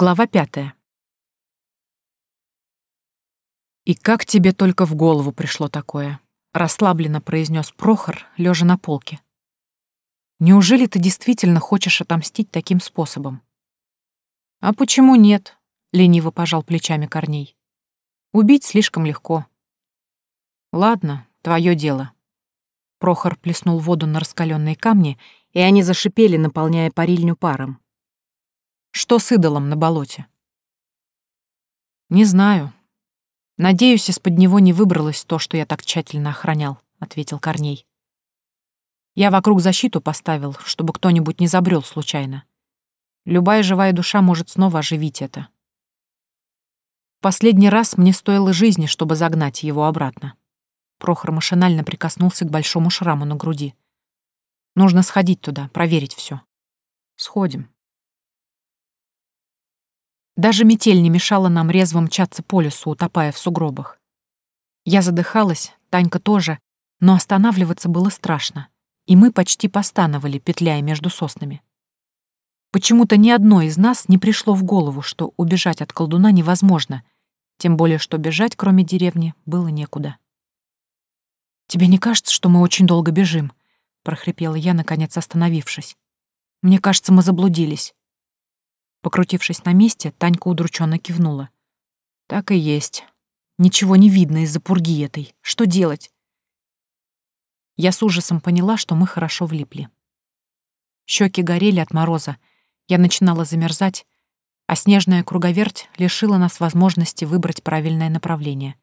Глава пятая. «И как тебе только в голову пришло такое?» — расслабленно произнес Прохор, лежа на полке. «Неужели ты действительно хочешь отомстить таким способом?» «А почему нет?» — лениво пожал плечами Корней. «Убить слишком легко». «Ладно, твое дело». Прохор плеснул воду на раскаленные камни, и они зашипели, наполняя парильню паром. Что с идолом на болоте? Не знаю. Надеюсь, из-под него не выбралось то, что я так тщательно охранял, ответил Корней. Я вокруг защиту поставил, чтобы кто-нибудь не забрел случайно. Любая живая душа может снова оживить это. Последний раз мне стоило жизни, чтобы загнать его обратно. Прохор машинально прикоснулся к большому шраму на груди. Нужно сходить туда, проверить все. Сходим. Даже метель не мешала нам резво мчаться по лесу, утопая в сугробах. Я задыхалась, Танька тоже, но останавливаться было страшно, и мы почти постановали, петляя между соснами. Почему-то ни одной из нас не пришло в голову, что убежать от колдуна невозможно, тем более что бежать, кроме деревни, было некуда. «Тебе не кажется, что мы очень долго бежим?» — прохрипела я, наконец остановившись. «Мне кажется, мы заблудились. Покрутившись на месте, Танька удрученно кивнула. Так и есть. Ничего не видно из-за пурги этой. Что делать? Я с ужасом поняла, что мы хорошо влипли. Щеки горели от мороза, я начинала замерзать, а снежная круговерть лишила нас возможности выбрать правильное направление.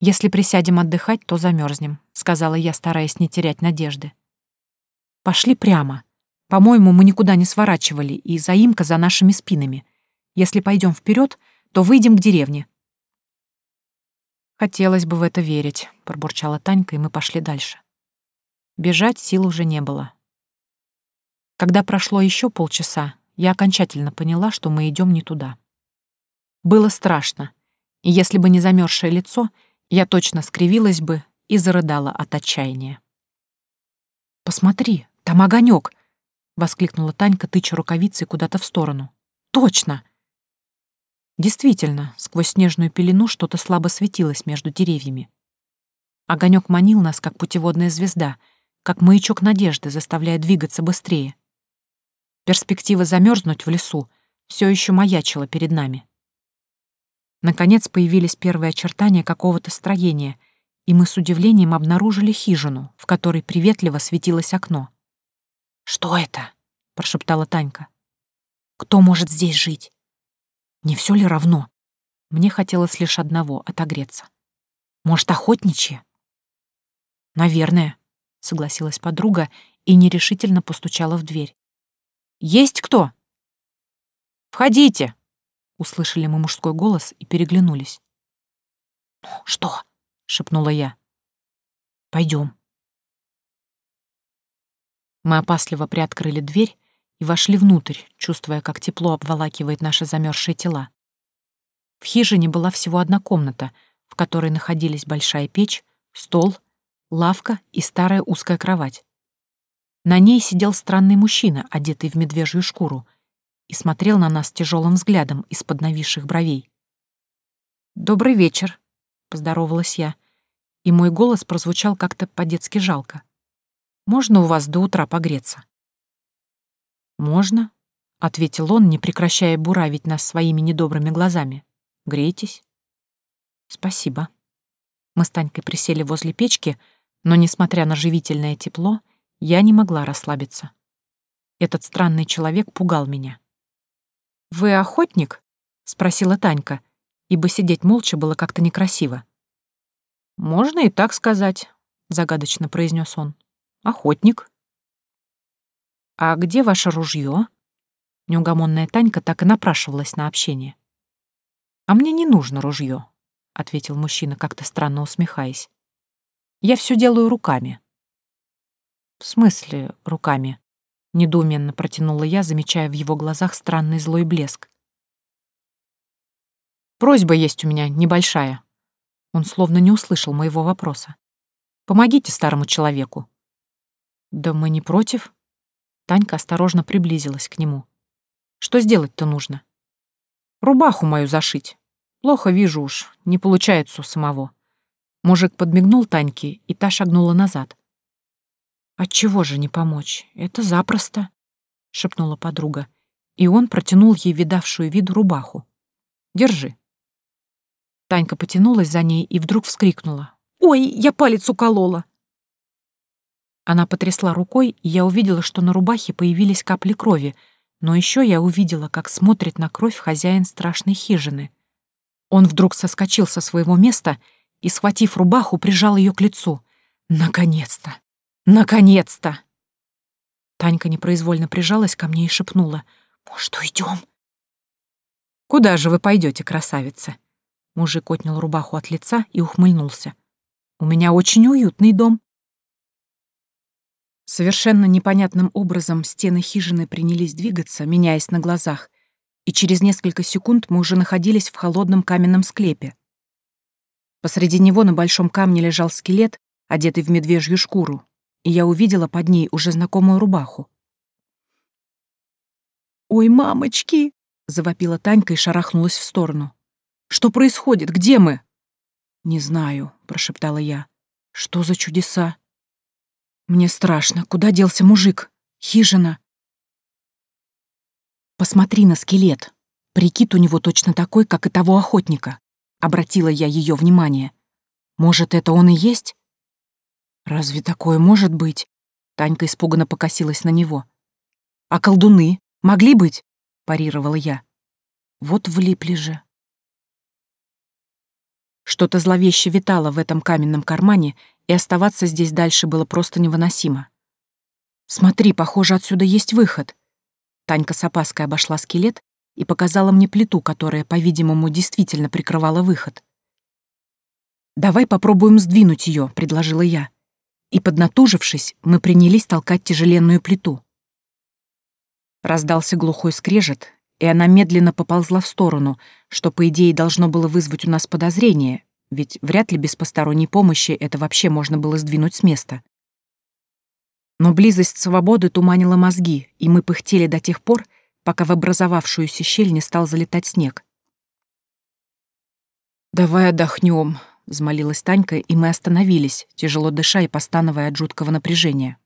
«Если присядем отдыхать, то замерзнем», — сказала я, стараясь не терять надежды. «Пошли прямо. По-моему, мы никуда не сворачивали, и заимка за нашими спинами. Если пойдем вперед, то выйдем к деревне. Хотелось бы в это верить, пробурчала Танька, и мы пошли дальше. Бежать сил уже не было. Когда прошло еще полчаса, я окончательно поняла, что мы идем не туда. Было страшно, и если бы не замерзшее лицо, я точно скривилась бы и зарыдала от отчаяния. «Посмотри, там огонек, — воскликнула Танька, тыча рукавицей куда-то в сторону. «Точно!» Действительно, сквозь снежную пелену что-то слабо светилось между деревьями. Огонек манил нас, как путеводная звезда, как маячок надежды, заставляя двигаться быстрее. Перспектива замерзнуть в лесу все еще маячила перед нами. Наконец появились первые очертания какого-то строения, и мы с удивлением обнаружили хижину, в которой приветливо светилось окно. «Что это?» — прошептала Танька. «Кто может здесь жить?» «Не все ли равно?» Мне хотелось лишь одного — отогреться. «Может, охотничье?» «Наверное», — согласилась подруга и нерешительно постучала в дверь. «Есть кто?» «Входите!» — услышали мы мужской голос и переглянулись. «Ну, что?» — шепнула я. «Пойдем», мы опасливо приоткрыли дверь и вошли внутрь, чувствуя, как тепло обволакивает наши замерзшие тела. В хижине была всего одна комната, в которой находились большая печь, стол, лавка и старая узкая кровать. На ней сидел странный мужчина, одетый в медвежью шкуру, и смотрел на нас тяжелым взглядом из-под нависших бровей. «Добрый вечер», — поздоровалась я, и мой голос прозвучал как-то по-детски жалко. Можно у вас до утра погреться?» «Можно», — ответил он, не прекращая буравить нас своими недобрыми глазами. «Грейтесь». «Спасибо». Мы с Танькой присели возле печки, но, несмотря на живительное тепло, я не могла расслабиться. Этот странный человек пугал меня. «Вы охотник?» — спросила Танька, ибо сидеть молча было как-то некрасиво. «Можно и так сказать», — загадочно произнес он. Охотник. А где ваше ружье? Неугомонная Танька так и напрашивалась на общение. А мне не нужно ружье, ответил мужчина, как-то странно усмехаясь. Я все делаю руками. В смысле руками? Недоуменно протянула я, замечая в его глазах странный злой блеск. Просьба есть у меня небольшая. Он словно не услышал моего вопроса. Помогите старому человеку. «Да мы не против». Танька осторожно приблизилась к нему. Что сделать-то нужно? Рубаху мою зашить. Плохо вижу уж, не получается у самого. Мужик подмигнул Таньке, и та шагнула назад. «Отчего же не помочь? Это запросто», — шепнула подруга, и он протянул ей видавшую виду рубаху. «Держи». Танька потянулась за ней и вдруг вскрикнула. «Ой, я палец уколола!» Она потрясла рукой, и я увидела, что на рубахе появились капли крови, но еще я увидела, как смотрит на кровь хозяин страшной хижины. Он вдруг соскочил со своего места и, схватив рубаху, прижал ее к лицу. «Наконец-то! Наконец-то!» Танька непроизвольно прижалась ко мне и шепнула. «Может, уйдем?» «Куда же вы пойдете, красавица?» Мужик отнял рубаху от лица и ухмыльнулся. «У меня очень уютный дом». Совершенно непонятным образом стены хижины принялись двигаться, меняясь на глазах, и через несколько секунд мы уже находились в холодном каменном склепе. Посреди него на большом камне лежал скелет, одетый в медвежью шкуру, и я увидела под ней уже знакомую рубаху. «Ой, мамочки!» — завопила Танька и шарахнулась в сторону. «Что происходит? Где мы?» «Не знаю», — прошептала я. «Что за чудеса?» «Мне страшно. Куда делся мужик? Хижина?» «Посмотри на скелет. Прикид у него точно такой, как и того охотника», — обратила я ее внимание. «Может, это он и есть?» «Разве такое может быть?» Танька испуганно покосилась на него. «А колдуны? Могли быть?» — парировала я. «Вот влипли же». Что-то зловеще витало в этом каменном кармане, и оставаться здесь дальше было просто невыносимо. «Смотри, похоже, отсюда есть выход». Танька с опаской обошла скелет и показала мне плиту, которая, по-видимому, действительно прикрывала выход. «Давай попробуем сдвинуть ее», — предложила я и, поднатужившись, мы принялись толкать тяжеленную плиту. Раздался глухой скрежет, и она медленно поползла в сторону, что, по идее, должно было вызвать у нас подозрение, ведь вряд ли без посторонней помощи это вообще можно было сдвинуть с места. Но близость свободы туманила мозги, и мы пыхтели до тех пор, пока в образовавшуюся щель не стал залетать снег. «Давай отдохнем, — взмолилась Танька, и мы остановились, тяжело дыша и постановая от жуткого напряжения.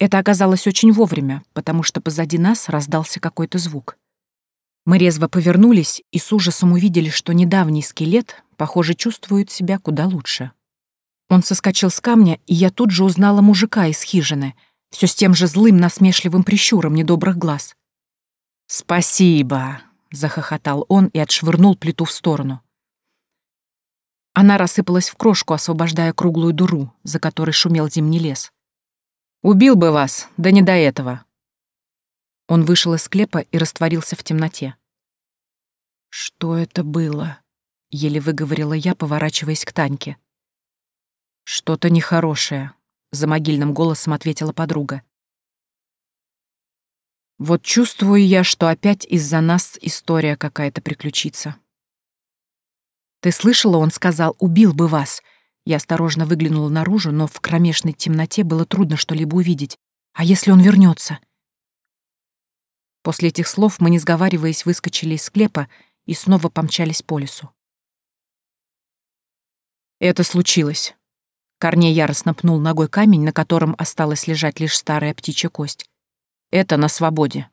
Это оказалось очень вовремя, потому что позади нас раздался какой-то звук. Мы резво повернулись и с ужасом увидели, что недавний скелет, похоже, чувствует себя куда лучше. Он соскочил с камня, и я тут же узнала мужика из хижины, все с тем же злым насмешливым прищуром недобрых глаз. «Спасибо!» — захохотал он и отшвырнул плиту в сторону. Она рассыпалась в крошку, освобождая круглую дуру, за которой шумел зимний лес. «Убил бы вас, да не до этого». Он вышел из склепа и растворился в темноте. «Что это было?» — еле выговорила я, поворачиваясь к Таньке. «Что-то нехорошее», — за могильным голосом ответила подруга. «Вот чувствую я, что опять из-за нас история какая-то приключится». Ты слышала, он сказал, убил бы вас. Я осторожно выглянула наружу, но в кромешной темноте было трудно что-либо увидеть. А если он вернется? После этих слов мы, не сговариваясь, выскочили из склепа и снова помчались по лесу. Это случилось. Корней яростно пнул ногой камень, на котором осталась лежать лишь старая птичья кость. Это на свободе.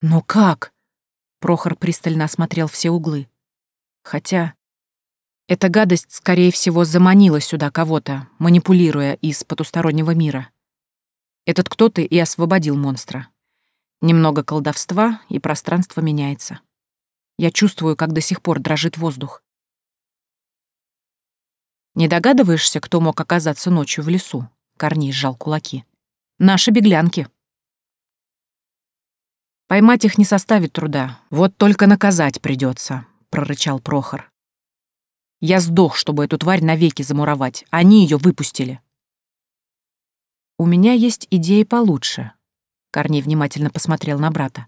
Но как? Прохор пристально осмотрел все углы. Хотя эта гадость, скорее всего, заманила сюда кого-то, манипулируя из потустороннего мира. Этот кто-то и освободил монстра. Немного колдовства, и пространство меняется. Я чувствую, как до сих пор дрожит воздух. Не догадываешься, кто мог оказаться ночью в лесу? Корней сжал кулаки. Наши беглянки. Поймать их не составит труда, вот только наказать придется, прорычал Прохор. Я сдох, чтобы эту тварь навеки замуровать. Они ее выпустили. У меня есть идеи получше. Корней внимательно посмотрел на брата.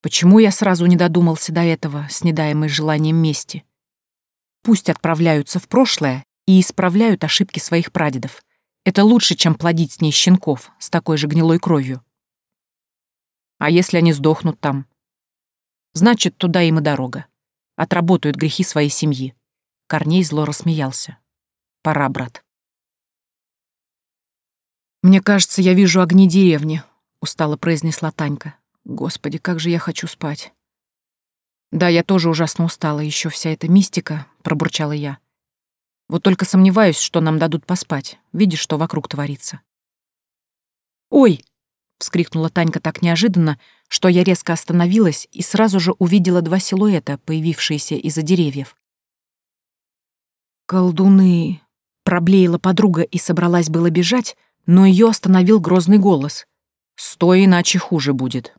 Почему я сразу не додумался до этого, с недаемой желанием мести? Пусть отправляются в прошлое и исправляют ошибки своих прадедов. Это лучше, чем плодить с ней щенков с такой же гнилой кровью. А если они сдохнут там? Значит, туда им и дорога. Отработают грехи своей семьи. Корней зло рассмеялся. Пора, брат. «Мне кажется, я вижу огни деревни», — устало произнесла Танька. «Господи, как же я хочу спать». «Да, я тоже ужасно устала, еще вся эта мистика», — пробурчала я. «Вот только сомневаюсь, что нам дадут поспать. Видишь, что вокруг творится». «Ой!» — вскрикнула Танька так неожиданно, что я резко остановилась и сразу же увидела два силуэта, появившиеся из-за деревьев. «Колдуны!» — проблеяла подруга и собралась было бежать, но ее остановил грозный голос. «Стой, иначе хуже будет».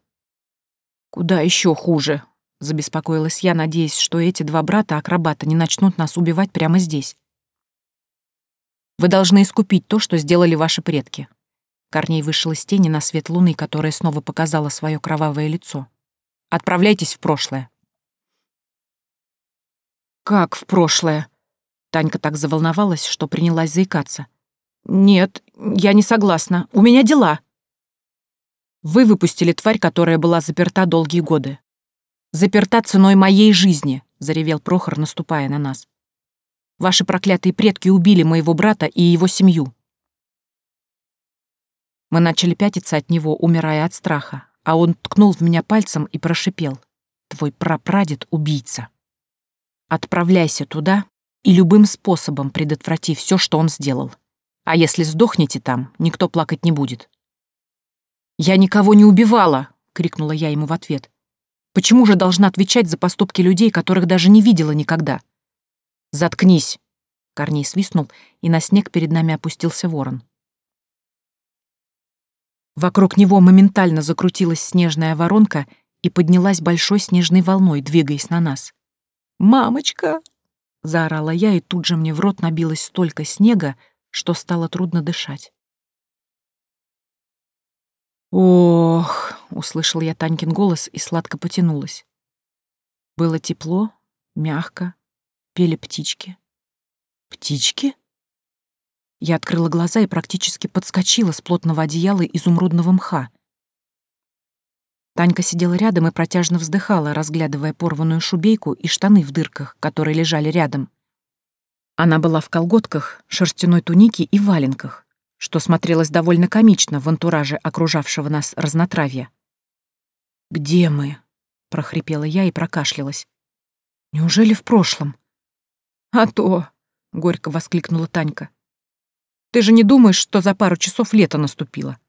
«Куда еще хуже?» Забеспокоилась я, надеясь, что эти два брата-акробата не начнут нас убивать прямо здесь. Вы должны искупить то, что сделали ваши предки. Корней вышел из тени на свет луны, которая снова показала свое кровавое лицо. Отправляйтесь в прошлое. Как в прошлое? Танька так заволновалась, что принялась заикаться. Нет, я не согласна. У меня дела. Вы выпустили тварь, которая была заперта долгие годы. Заперта ценой моей жизни, заревел Прохор, наступая на нас. Ваши проклятые предки убили моего брата и его семью. Мы начали пятиться от него, умирая от страха, а он ткнул в меня пальцем и прошипел. «Твой прапрадед — убийца. Отправляйся туда и любым способом предотврати все, что он сделал. А если сдохнете там, никто плакать не будет». «Я никого не убивала!» — крикнула я ему в ответ. Почему же должна отвечать за поступки людей, которых даже не видела никогда? Заткнись. Корней свистнул, и на снег перед нами опустился ворон. Вокруг него моментально закрутилась снежная воронка и поднялась большой снежной волной, двигаясь на нас. «Мамочка!» — заорала я, и тут же мне в рот набилось столько снега, что стало трудно дышать. «Ох!» — услышал я Танькин голос и сладко потянулась. Было тепло, мягко, пели птички. «Птички?» Я открыла глаза и практически подскочила с плотного одеяла изумрудного мха. Танька сидела рядом и протяжно вздыхала, разглядывая порванную шубейку и штаны в дырках, которые лежали рядом. Она была в колготках, шерстяной тунике и валенках что смотрелось довольно комично в антураже окружавшего нас разнотравья. «Где мы?» — прохрипела я и прокашлялась. «Неужели в прошлом?» «А то!» — горько воскликнула Танька. «Ты же не думаешь, что за пару часов лето наступило?»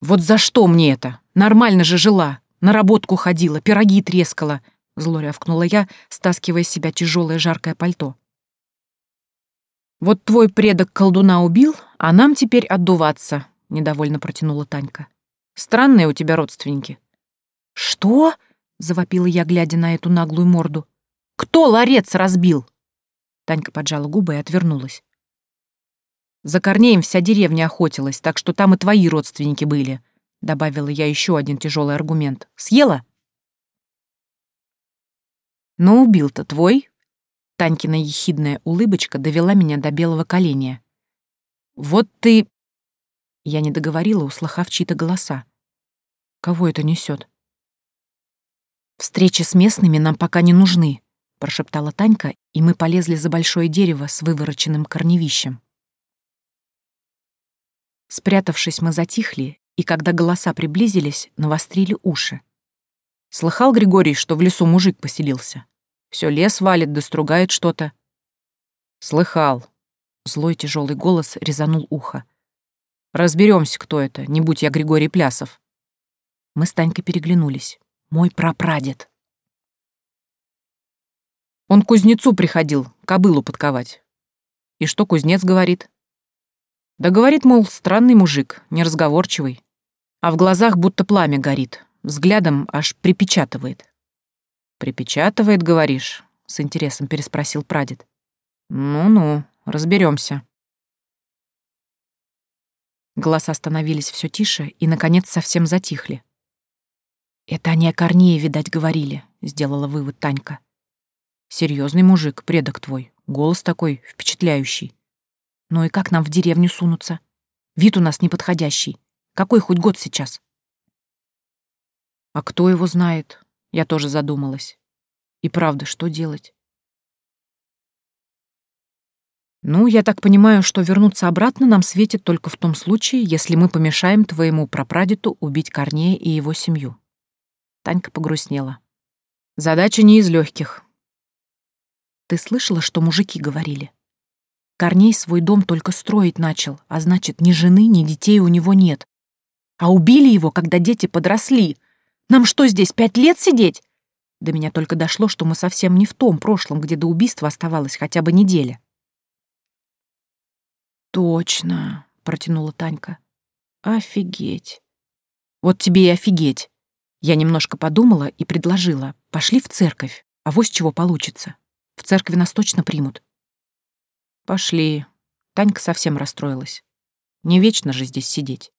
«Вот за что мне это? Нормально же жила, на работку ходила, пироги трескала», — зло рявкнула я, стаскивая с себя тяжелое жаркое пальто. «Вот твой предок колдуна убил, а нам теперь отдуваться», — недовольно протянула Танька. «Странные у тебя родственники». «Что?» — завопила я, глядя на эту наглую морду. «Кто ларец разбил?» Танька поджала губы и отвернулась. «За Корнеем вся деревня охотилась, так что там и твои родственники были», — добавила я еще один тяжелый аргумент. «Съела?» «Но убил-то твой», Танькина ехидная улыбочка довела меня до белого коленя. «Вот ты...» Я не договорила, услыхав чьи-то голоса. «Кого это несет? «Встречи с местными нам пока не нужны», — прошептала Танька, и мы полезли за большое дерево с вывороченным корневищем. Спрятавшись, мы затихли, и когда голоса приблизились, навострили уши. Слыхал Григорий, что в лесу мужик поселился? Все лес валит, достругает что-то. Слыхал. Злой тяжелый голос резанул ухо. Разберемся, кто это, не будь я Григорий Плясов. Мы с Танькой переглянулись. Мой прапрадед. Он к кузнецу приходил, кобылу подковать. И что кузнец говорит? Да говорит, мол, странный мужик, неразговорчивый. А в глазах будто пламя горит, взглядом аж припечатывает. «Припечатывает, говоришь?» — с интересом переспросил прадед. «Ну-ну, разберемся. Голоса становились все тише и, наконец, совсем затихли. «Это они о Корнее, видать, говорили», — сделала вывод Танька. Серьезный мужик, предок твой, голос такой впечатляющий. Ну и как нам в деревню сунуться? Вид у нас неподходящий. Какой хоть год сейчас? А кто его знает? Я тоже задумалась. И правда, что делать? Ну, я так понимаю, что вернуться обратно нам светит только в том случае, если мы помешаем твоему прапрадеду убить Корнея и его семью. Танька погрустнела. Задача не из легких. Ты слышала, что мужики говорили? Корней свой дом только строить начал, а значит, ни жены, ни детей у него нет. А убили его, когда дети подросли. Нам что, здесь пять лет сидеть? До меня только дошло, что мы совсем не в том прошлом, где до убийства оставалась хотя бы неделя. «Точно», — протянула Танька. «Офигеть». «Вот тебе и офигеть». Я немножко подумала и предложила. «Пошли в церковь, а вот чего получится. В церкви нас точно примут». «Пошли». Танька совсем расстроилась. Не вечно же здесь сидеть.